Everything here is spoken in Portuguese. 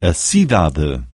a cidade.